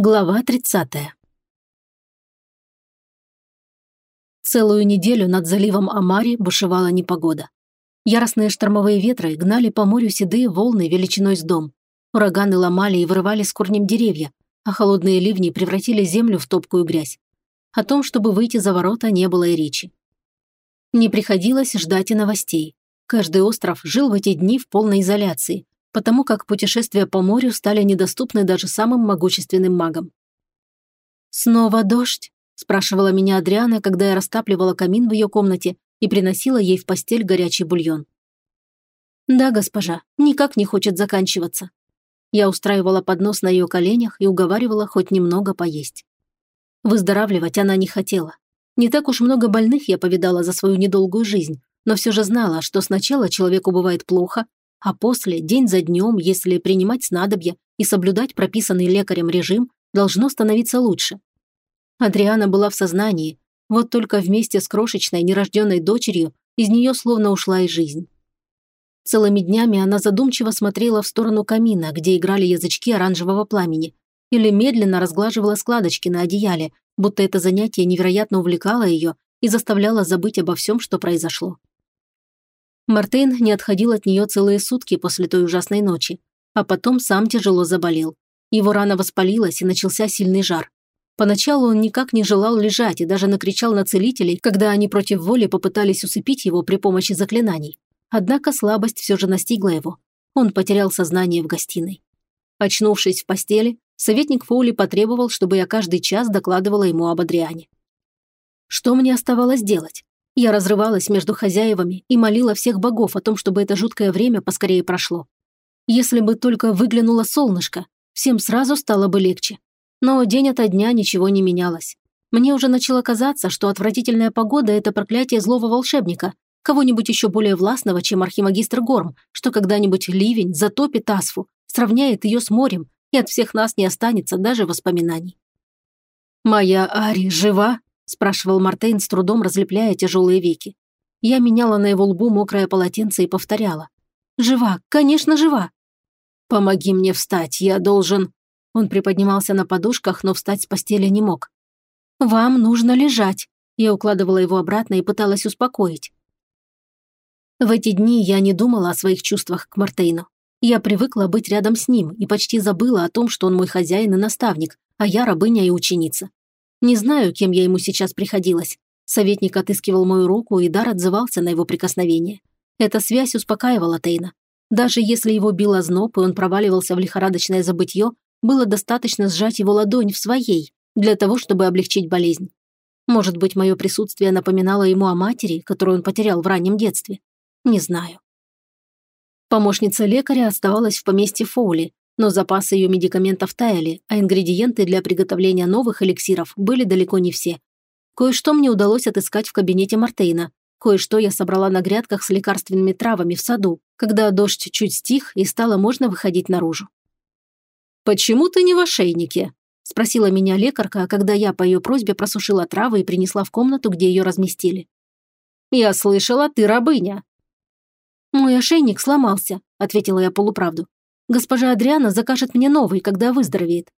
Глава 30. Целую неделю над заливом Амари бушевала непогода. Яростные штормовые ветры гнали по морю седые волны величиной с дом. Ураганы ломали и вырывали с корнем деревья, а холодные ливни превратили землю в топкую грязь. О том, чтобы выйти за ворота, не было и речи. Не приходилось ждать и новостей. Каждый остров жил в эти дни в полной изоляции, потому как путешествия по морю стали недоступны даже самым могущественным магам. «Снова дождь?» – спрашивала меня Адриана, когда я растапливала камин в ее комнате и приносила ей в постель горячий бульон. «Да, госпожа, никак не хочет заканчиваться». Я устраивала поднос на ее коленях и уговаривала хоть немного поесть. Выздоравливать она не хотела. Не так уж много больных я повидала за свою недолгую жизнь, но все же знала, что сначала человеку бывает плохо, а после, день за днем, если принимать снадобья и соблюдать прописанный лекарем режим, должно становиться лучше. Адриана была в сознании, вот только вместе с крошечной нерожденной дочерью из нее словно ушла и жизнь. Целыми днями она задумчиво смотрела в сторону камина, где играли язычки оранжевого пламени, или медленно разглаживала складочки на одеяле, будто это занятие невероятно увлекало ее и заставляло забыть обо всем, что произошло. Мартейн не отходил от нее целые сутки после той ужасной ночи, а потом сам тяжело заболел. Его рана воспалилась и начался сильный жар. Поначалу он никак не желал лежать и даже накричал на целителей, когда они против воли попытались усыпить его при помощи заклинаний. Однако слабость все же настигла его. Он потерял сознание в гостиной. Очнувшись в постели, советник Фоули потребовал, чтобы я каждый час докладывала ему об Адриане. Что мне оставалось делать? Я разрывалась между хозяевами и молила всех богов о том, чтобы это жуткое время поскорее прошло. Если бы только выглянуло солнышко, всем сразу стало бы легче. Но день ото дня ничего не менялось. Мне уже начало казаться, что отвратительная погода – это проклятие злого волшебника, кого-нибудь еще более властного, чем архимагистр Горм, что когда-нибудь ливень затопит Асфу, сравняет ее с морем, и от всех нас не останется даже воспоминаний. «Моя Ари жива?» Спрашивал Мартейн, с трудом разлепляя тяжелые веки. Я меняла на его лбу мокрое полотенце и повторяла. «Жива, конечно, жива!» «Помоги мне встать, я должен...» Он приподнимался на подушках, но встать с постели не мог. «Вам нужно лежать», я укладывала его обратно и пыталась успокоить. В эти дни я не думала о своих чувствах к Мартейну. Я привыкла быть рядом с ним и почти забыла о том, что он мой хозяин и наставник, а я рабыня и ученица. Не знаю, кем я ему сейчас приходилась. Советник отыскивал мою руку, и Дар отзывался на его прикосновение. Эта связь успокаивала Тейна. Даже если его било зноб, и он проваливался в лихорадочное забытье, было достаточно сжать его ладонь в своей, для того, чтобы облегчить болезнь. Может быть, мое присутствие напоминало ему о матери, которую он потерял в раннем детстве. Не знаю. Помощница лекаря оставалась в поместье Фоули, но запасы ее медикаментов таяли, а ингредиенты для приготовления новых эликсиров были далеко не все. Кое-что мне удалось отыскать в кабинете Мартейна, кое-что я собрала на грядках с лекарственными травами в саду, когда дождь чуть стих и стало можно выходить наружу. «Почему ты не в ошейнике?» – спросила меня лекарка, когда я по ее просьбе просушила травы и принесла в комнату, где ее разместили. «Я слышала, ты рабыня». «Мой ошейник сломался», – ответила я полуправду. Госпожа Адриана закажет мне новый, когда выздоровеет.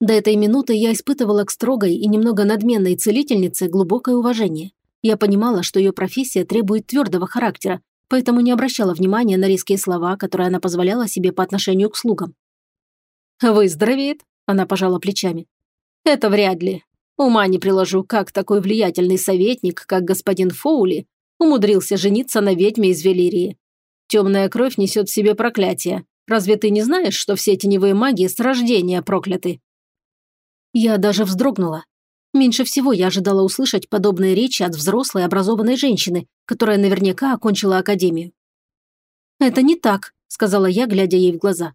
До этой минуты я испытывала к строгой и немного надменной целительнице глубокое уважение. Я понимала, что ее профессия требует твердого характера, поэтому не обращала внимания на резкие слова, которые она позволяла себе по отношению к слугам. «Выздоровеет?» – она пожала плечами. «Это вряд ли. Ума не приложу, как такой влиятельный советник, как господин Фоули, умудрился жениться на ведьме из Велирии. Темная кровь несет в себе проклятие, Разве ты не знаешь, что все теневые маги с рождения прокляты?» Я даже вздрогнула. Меньше всего я ожидала услышать подобные речи от взрослой образованной женщины, которая наверняка окончила академию. «Это не так», – сказала я, глядя ей в глаза.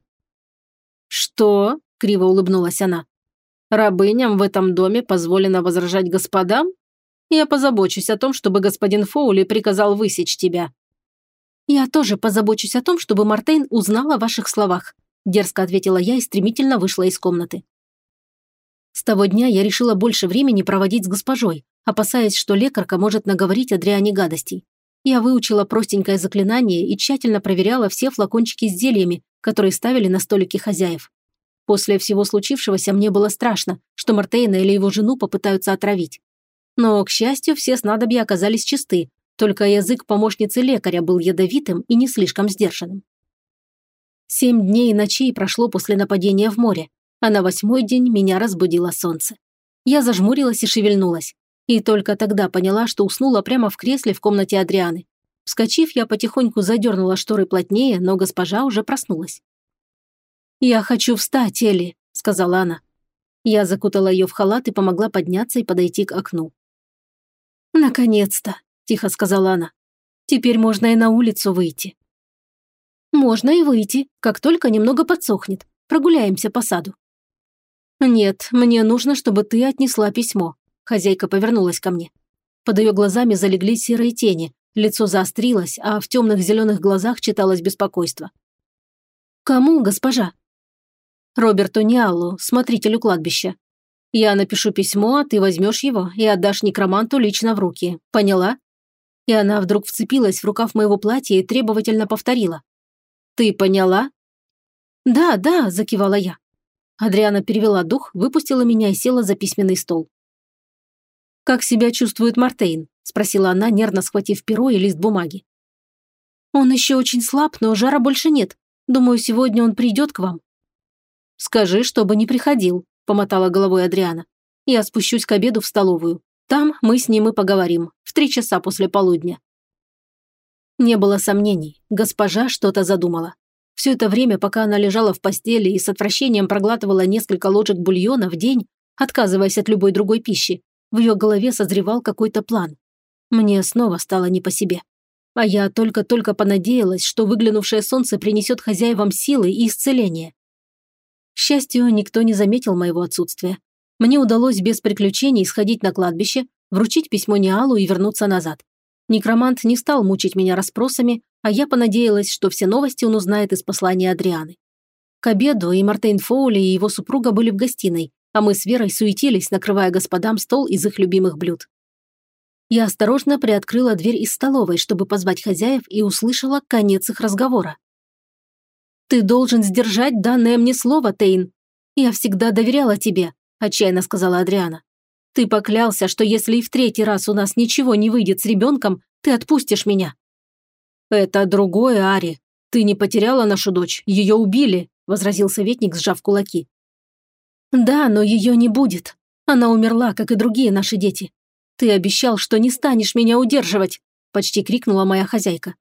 «Что?» – криво улыбнулась она. «Рабыням в этом доме позволено возражать господам? Я позабочусь о том, чтобы господин Фоули приказал высечь тебя. «Я тоже позабочусь о том, чтобы Мартейн узнал о ваших словах», дерзко ответила я и стремительно вышла из комнаты. С того дня я решила больше времени проводить с госпожой, опасаясь, что лекарка может наговорить Адриане гадостей. Я выучила простенькое заклинание и тщательно проверяла все флакончики с зельями, которые ставили на столике хозяев. После всего случившегося мне было страшно, что Мартейна или его жену попытаются отравить. Но, к счастью, все снадобья оказались чисты, только язык помощницы лекаря был ядовитым и не слишком сдержанным. Семь дней и ночей прошло после нападения в море, а на восьмой день меня разбудило солнце. Я зажмурилась и шевельнулась. И только тогда поняла, что уснула прямо в кресле в комнате Адрианы. Вскочив, я потихоньку задернула шторы плотнее, но госпожа уже проснулась. «Я хочу встать, Элли», – сказала она. Я закутала ее в халат и помогла подняться и подойти к окну. «Наконец-то», – тихо сказала она. «Теперь можно и на улицу выйти». «Можно и выйти, как только немного подсохнет. Прогуляемся по саду». «Нет, мне нужно, чтобы ты отнесла письмо», – хозяйка повернулась ко мне. Под ее глазами залегли серые тени, лицо заострилось, а в темных зеленых глазах читалось беспокойство. «Кому, госпожа?» Роберту Ниаллу, смотрителю кладбища. Я напишу письмо, а ты возьмешь его и отдашь некроманту лично в руки. Поняла?» И она вдруг вцепилась в рукав моего платья и требовательно повторила. «Ты поняла?» «Да, да», – закивала я. Адриана перевела дух, выпустила меня и села за письменный стол. «Как себя чувствует Мартейн?» – спросила она, нервно схватив перо и лист бумаги. «Он еще очень слаб, но жара больше нет. Думаю, сегодня он придет к вам». «Скажи, чтобы не приходил», – помотала головой Адриана. «Я спущусь к обеду в столовую. Там мы с ним и поговорим. В три часа после полудня». Не было сомнений. Госпожа что-то задумала. Все это время, пока она лежала в постели и с отвращением проглатывала несколько ложек бульона в день, отказываясь от любой другой пищи, в ее голове созревал какой-то план. Мне снова стало не по себе. А я только-только понадеялась, что выглянувшее солнце принесет хозяевам силы и исцеление. К счастью, никто не заметил моего отсутствия. Мне удалось без приключений сходить на кладбище, вручить письмо Ниалу и вернуться назад. Некромант не стал мучить меня расспросами, а я понадеялась, что все новости он узнает из послания Адрианы. К обеду и Мартейн Фоули и его супруга были в гостиной, а мы с Верой суетились, накрывая господам стол из их любимых блюд. Я осторожно приоткрыла дверь из столовой, чтобы позвать хозяев, и услышала конец их разговора. «Ты должен сдержать данное мне слово, Тейн. Я всегда доверяла тебе», – отчаянно сказала Адриана. «Ты поклялся, что если и в третий раз у нас ничего не выйдет с ребенком, ты отпустишь меня». «Это другое, Ари. Ты не потеряла нашу дочь, ее убили», – возразил советник, сжав кулаки. «Да, но ее не будет. Она умерла, как и другие наши дети. Ты обещал, что не станешь меня удерживать», – почти крикнула моя хозяйка.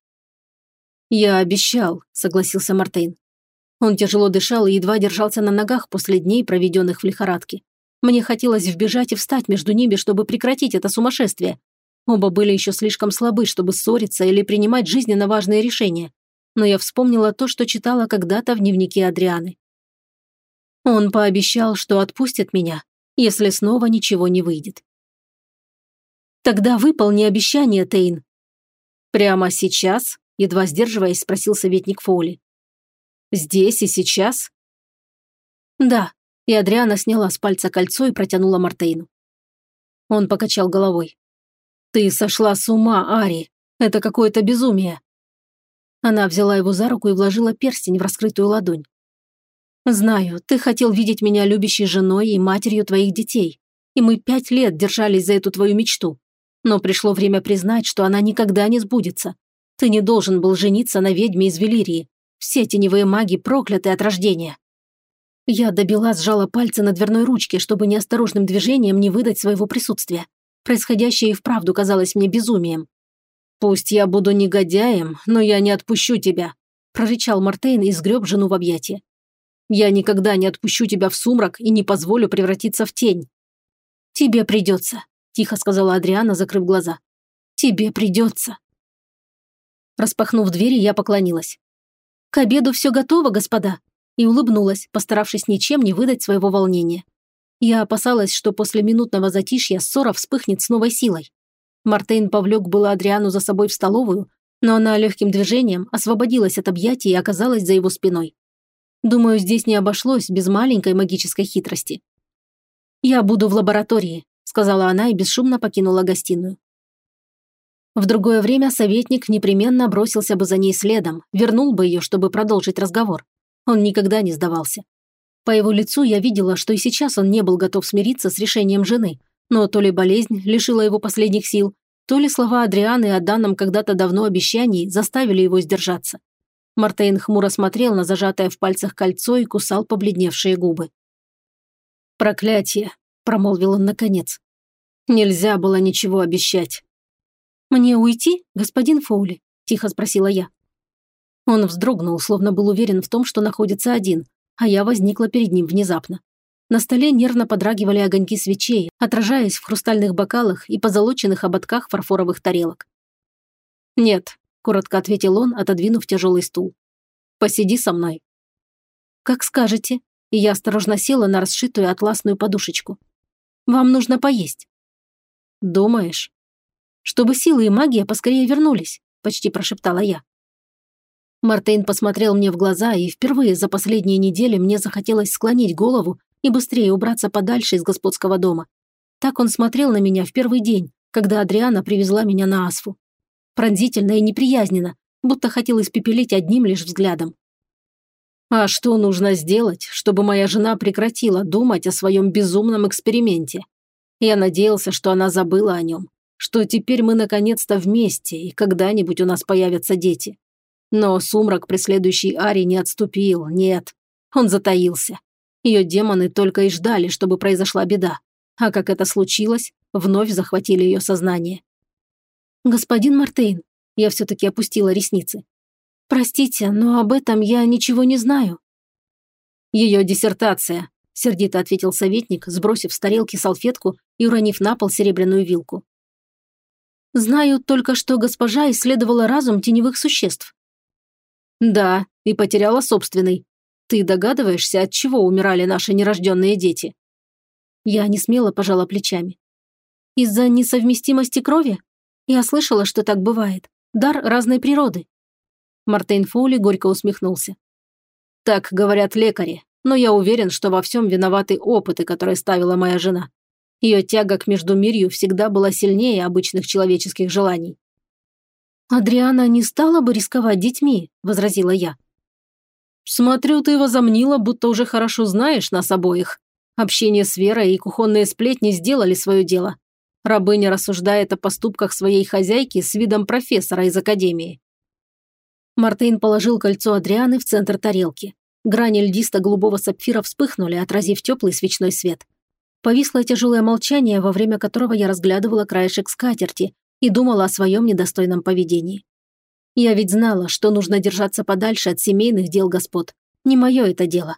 «Я обещал», – согласился Мартейн. Он тяжело дышал и едва держался на ногах после дней, проведенных в лихорадке. Мне хотелось вбежать и встать между ними, чтобы прекратить это сумасшествие. Оба были еще слишком слабы, чтобы ссориться или принимать жизненно важные решения. Но я вспомнила то, что читала когда-то в дневнике Адрианы. Он пообещал, что отпустит меня, если снова ничего не выйдет. «Тогда выполни обещание, Тейн». «Прямо сейчас?» едва сдерживаясь, спросил советник Фоули. «Здесь и сейчас?» «Да», и Адриана сняла с пальца кольцо и протянула Мартейну. Он покачал головой. «Ты сошла с ума, Ари! Это какое-то безумие!» Она взяла его за руку и вложила перстень в раскрытую ладонь. «Знаю, ты хотел видеть меня любящей женой и матерью твоих детей, и мы пять лет держались за эту твою мечту. Но пришло время признать, что она никогда не сбудется. Ты не должен был жениться на ведьме из Велирии. Все теневые маги прокляты от рождения». Я добила сжала пальцы на дверной ручке, чтобы неосторожным движением не выдать своего присутствия. Происходящее и вправду казалось мне безумием. «Пусть я буду негодяем, но я не отпущу тебя», – прорычал Мартейн и сгреб жену в объятия. «Я никогда не отпущу тебя в сумрак и не позволю превратиться в тень». «Тебе придется», – тихо сказала Адриана, закрыв глаза. «Тебе придется». Распахнув двери, я поклонилась. «К обеду все готово, господа!» и улыбнулась, постаравшись ничем не выдать своего волнения. Я опасалась, что после минутного затишья ссора вспыхнет с новой силой. Мартейн повлек было Адриану за собой в столовую, но она легким движением освободилась от объятий и оказалась за его спиной. Думаю, здесь не обошлось без маленькой магической хитрости. «Я буду в лаборатории», – сказала она и бесшумно покинула гостиную. В другое время советник непременно бросился бы за ней следом, вернул бы ее, чтобы продолжить разговор. Он никогда не сдавался. По его лицу я видела, что и сейчас он не был готов смириться с решением жены, но то ли болезнь лишила его последних сил, то ли слова Адрианы о данном когда-то давно обещании заставили его сдержаться. Мартейн хмуро смотрел на зажатое в пальцах кольцо и кусал побледневшие губы. «Проклятие!» – промолвил он наконец. «Нельзя было ничего обещать». «Мне уйти, господин Фоули?» – тихо спросила я. Он вздрогнул, словно был уверен в том, что находится один, а я возникла перед ним внезапно. На столе нервно подрагивали огоньки свечей, отражаясь в хрустальных бокалах и позолоченных ободках фарфоровых тарелок. «Нет», – коротко ответил он, отодвинув тяжелый стул. «Посиди со мной». «Как скажете», и я осторожно села на расшитую атласную подушечку. «Вам нужно поесть». «Думаешь?» «Чтобы силы и магия поскорее вернулись», – почти прошептала я. Мартейн посмотрел мне в глаза, и впервые за последние недели мне захотелось склонить голову и быстрее убраться подальше из господского дома. Так он смотрел на меня в первый день, когда Адриана привезла меня на Асфу. Пронзительно и неприязненно, будто хотел испепелить одним лишь взглядом. А что нужно сделать, чтобы моя жена прекратила думать о своем безумном эксперименте? Я надеялся, что она забыла о нем, что теперь мы наконец-то вместе, и когда-нибудь у нас появятся дети. Но сумрак, преследующий Ари, не отступил, нет. Он затаился. Ее демоны только и ждали, чтобы произошла беда. А как это случилось, вновь захватили ее сознание. «Господин Мартейн», я все-таки опустила ресницы. «Простите, но об этом я ничего не знаю». «Ее диссертация», – сердито ответил советник, сбросив с тарелки салфетку и уронив на пол серебряную вилку. «Знаю только, что госпожа исследовала разум теневых существ. Да, и потеряла собственный. Ты догадываешься, от чего умирали наши нерожденные дети? Я не смело пожала плечами. Из-за несовместимости крови? Я слышала, что так бывает. Дар разной природы. Мартейн Фоули горько усмехнулся. Так говорят лекари, но я уверен, что во всем виноваты опыты, которые ставила моя жена. Ее тяга к междумирью всегда была сильнее обычных человеческих желаний. «Адриана не стала бы рисковать детьми», – возразила я. «Смотрю, ты возомнила, будто уже хорошо знаешь нас обоих. Общение с Верой и кухонные сплетни сделали свое дело. Рабыня рассуждает о поступках своей хозяйки с видом профессора из академии». Мартейн положил кольцо Адрианы в центр тарелки. Грани льдисто-голубого сапфира вспыхнули, отразив теплый свечной свет. Повисло тяжелое молчание, во время которого я разглядывала краешек скатерти, и думала о своем недостойном поведении. Я ведь знала, что нужно держаться подальше от семейных дел господ. Не мое это дело.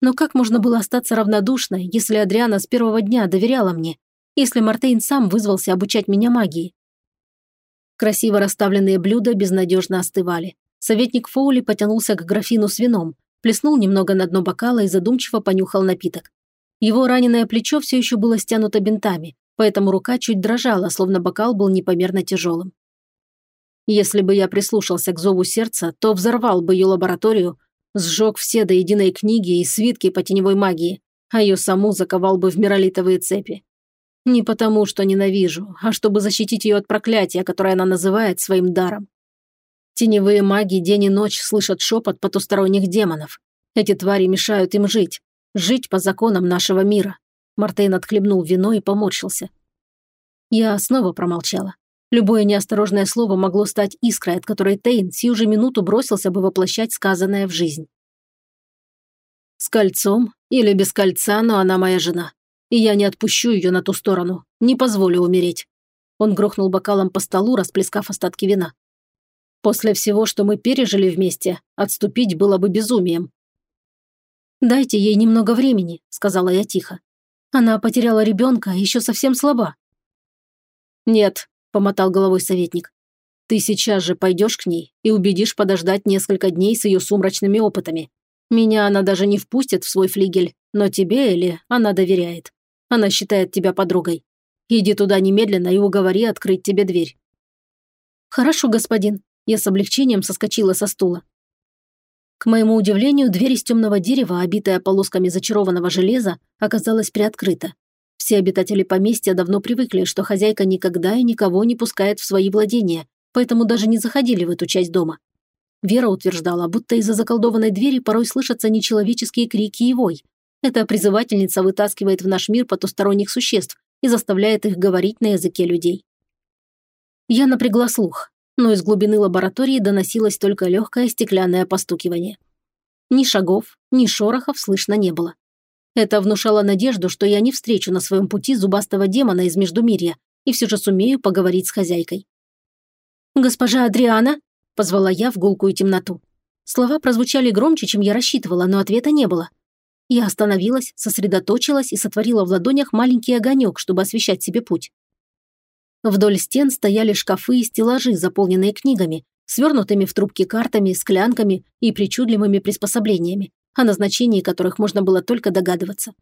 Но как можно было остаться равнодушной, если Адриана с первого дня доверяла мне, если Мартейн сам вызвался обучать меня магии? Красиво расставленные блюда безнадежно остывали. Советник Фоули потянулся к графину с вином, плеснул немного на дно бокала и задумчиво понюхал напиток. Его раненое плечо все еще было стянуто бинтами, поэтому рука чуть дрожала, словно бокал был непомерно тяжелым. Если бы я прислушался к зову сердца, то взорвал бы ее лабораторию, сжег все до единой книги и свитки по теневой магии, а ее саму заковал бы в миролитовые цепи. Не потому, что ненавижу, а чтобы защитить ее от проклятия, которое она называет своим даром. Теневые маги день и ночь слышат шепот потусторонних демонов. Эти твари мешают им жить, жить по законам нашего мира. Мартейн отхлебнул вино и поморщился. Я снова промолчала. Любое неосторожное слово могло стать искрой, от которой Тейн сию же минуту бросился бы воплощать сказанное в жизнь. «С кольцом или без кольца, но она моя жена. И я не отпущу ее на ту сторону, не позволю умереть». Он грохнул бокалом по столу, расплескав остатки вина. «После всего, что мы пережили вместе, отступить было бы безумием». «Дайте ей немного времени», – сказала я тихо. Она потеряла ребенка, еще совсем слаба. «Нет», – помотал головой советник. «Ты сейчас же пойдешь к ней и убедишь подождать несколько дней с ее сумрачными опытами. Меня она даже не впустит в свой флигель, но тебе, Элли, она доверяет. Она считает тебя подругой. Иди туда немедленно и уговори открыть тебе дверь». «Хорошо, господин». Я с облегчением соскочила со стула. К моему удивлению, дверь из темного дерева, обитая полосками зачарованного железа, оказалась приоткрыта. Все обитатели поместья давно привыкли, что хозяйка никогда и никого не пускает в свои владения, поэтому даже не заходили в эту часть дома. Вера утверждала, будто из-за заколдованной двери порой слышатся нечеловеческие крики и вой, Эта призывательница вытаскивает в наш мир потусторонних существ и заставляет их говорить на языке людей. Я напрягла слух, но из глубины лаборатории доносилось только легкое стеклянное постукивание. Ни шагов, ни шорохов слышно не было. Это внушало надежду, что я не встречу на своем пути зубастого демона из Междумирья и все же сумею поговорить с хозяйкой. «Госпожа Адриана?» – позвала я в гулкую темноту. Слова прозвучали громче, чем я рассчитывала, но ответа не было. Я остановилась, сосредоточилась и сотворила в ладонях маленький огонек, чтобы освещать себе путь. Вдоль стен стояли шкафы и стеллажи, заполненные книгами, свернутыми в трубки картами, склянками и причудливыми приспособлениями, о назначении которых можно было только догадываться.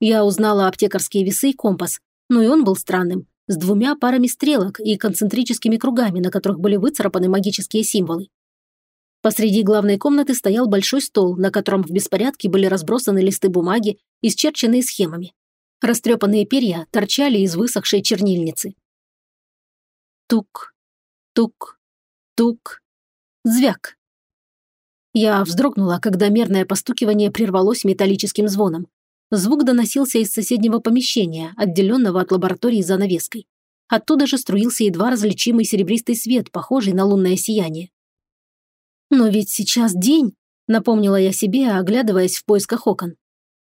Я узнала аптекарские весы и компас, но и он был странным, с двумя парами стрелок и концентрическими кругами, на которых были выцарапаны магические символы. Посреди главной комнаты стоял большой стол, на котором в беспорядке были разбросаны листы бумаги, исчерченные схемами. Растрепанные перья торчали из высохшей чернильницы. Тук, тук, тук, звяк. Я вздрогнула, когда мерное постукивание прервалось металлическим звоном. Звук доносился из соседнего помещения, отделенного от лаборатории занавеской. Оттуда же струился едва различимый серебристый свет, похожий на лунное сияние. «Но ведь сейчас день», — напомнила я себе, оглядываясь в поисках окон.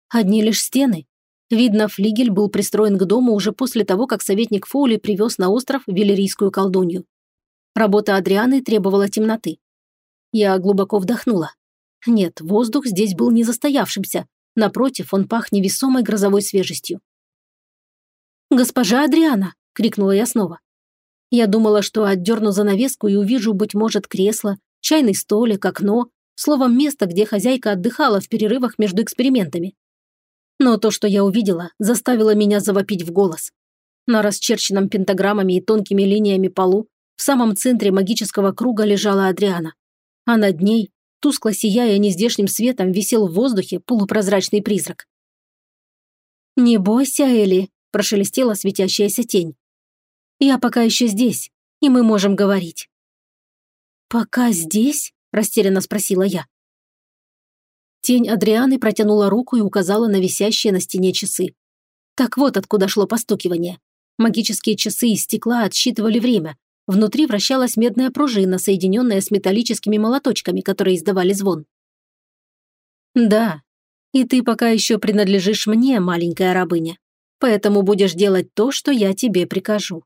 «Одни лишь стены, Видно, флигель был пристроен к дому уже после того, как советник Фоули привез на остров велерийскую колдунью. Работа Адрианы требовала темноты. Я глубоко вдохнула. Нет, воздух здесь был не застоявшимся. Напротив, он пах невесомой грозовой свежестью. «Госпожа Адриана!» – крикнула я снова. Я думала, что отдерну занавеску и увижу, быть может, кресло, чайный столик, окно, словом, место, где хозяйка отдыхала в перерывах между экспериментами. Но то, что я увидела, заставило меня завопить в голос. На расчерченном пентаграммами и тонкими линиями полу в самом центре магического круга лежала Адриана. А над ней, тускло сияя нездешним светом, висел в воздухе полупрозрачный призрак. «Не бойся, Элли», – прошелестела светящаяся тень. «Я пока еще здесь, и мы можем говорить». «Пока здесь?» – растерянно спросила я. Тень Адрианы протянула руку и указала на висящие на стене часы. Так вот откуда шло постукивание. Магические часы из стекла отсчитывали время. Внутри вращалась медная пружина, соединенная с металлическими молоточками, которые издавали звон. «Да, и ты пока еще принадлежишь мне, маленькая рабыня. Поэтому будешь делать то, что я тебе прикажу».